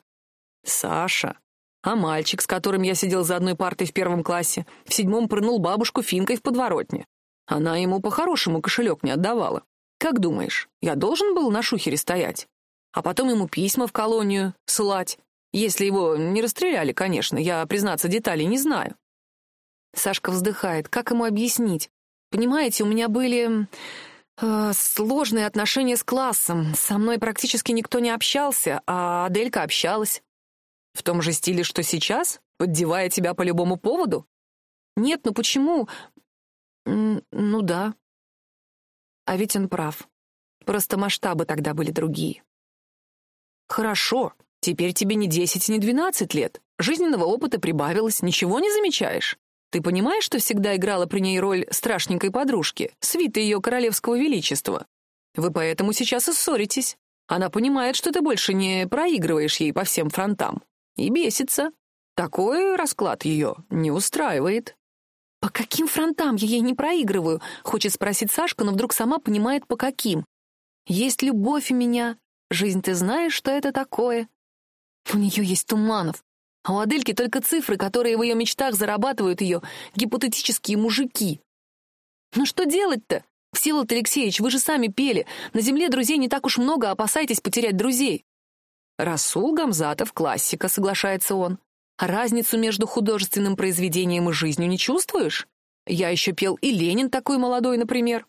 «Саша, а мальчик, с которым я сидел за одной партой в первом классе, в седьмом прынул бабушку финкой в подворотне. Она ему по-хорошему кошелек не отдавала. Как думаешь, я должен был на шухере стоять? А потом ему письма в колонию ссылать? Если его не расстреляли, конечно, я, признаться, деталей не знаю. Сашка вздыхает. Как ему объяснить? Понимаете, у меня были... Э, сложные отношения с классом. Со мной практически никто не общался, а Аделька общалась. В том же стиле, что сейчас? Поддевая тебя по любому поводу? Нет, ну почему? Ну да. А ведь он прав. Просто масштабы тогда были другие. Хорошо, теперь тебе не десять, не двенадцать лет. Жизненного опыта прибавилось, ничего не замечаешь. Ты понимаешь, что всегда играла при ней роль страшненькой подружки, свиты ее королевского величества? Вы поэтому сейчас и ссоритесь. Она понимает, что ты больше не проигрываешь ей по всем фронтам. И бесится. Такой расклад ее не устраивает. «По каким фронтам я ей не проигрываю?» — хочет спросить Сашка, но вдруг сама понимает, по каким. «Есть любовь у меня. Жизнь, ты знаешь, что это такое?» У нее есть Туманов. А у Адельки только цифры, которые в ее мечтах зарабатывают ее гипотетические мужики. Ну что делать-то? Всеволод Алексеевич, вы же сами пели. На земле друзей не так уж много, опасайтесь потерять друзей. Расул Гамзатов — классика, соглашается он. А разницу между художественным произведением и жизнью не чувствуешь? Я еще пел и Ленин такой молодой, например.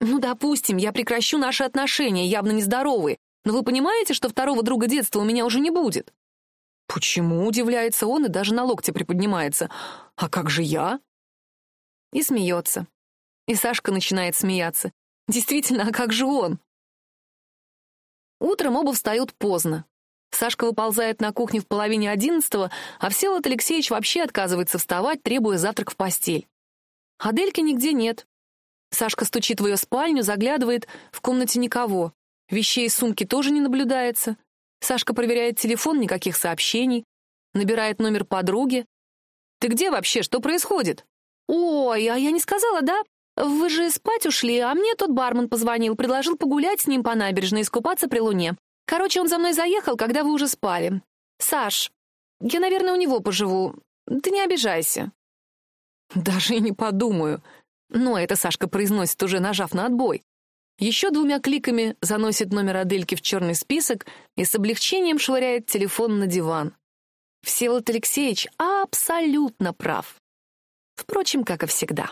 Ну, допустим, я прекращу наши отношения, явно нездоровые. Но вы понимаете, что второго друга детства у меня уже не будет? Почему, удивляется он и даже на локте приподнимается. А как же я? И смеется. И Сашка начинает смеяться. Действительно, а как же он? Утром оба встают поздно. Сашка выползает на кухню в половине одиннадцатого, а Всеволод Алексеевич вообще отказывается вставать, требуя завтрак в постель. Адельки нигде нет. Сашка стучит в ее спальню, заглядывает, в комнате никого. Вещей и сумки тоже не наблюдается. Сашка проверяет телефон, никаких сообщений. Набирает номер подруги. «Ты где вообще? Что происходит?» «Ой, а я не сказала, да? Вы же спать ушли, а мне тот бармен позвонил, предложил погулять с ним по набережной и искупаться при луне. Короче, он за мной заехал, когда вы уже спали. Саш, я, наверное, у него поживу. Ты не обижайся». «Даже и не подумаю». Но это Сашка произносит, уже нажав на отбой. Еще двумя кликами заносит номер Адельки в черный список и с облегчением швыряет телефон на диван. Всеволод Алексеевич абсолютно прав. Впрочем, как и всегда.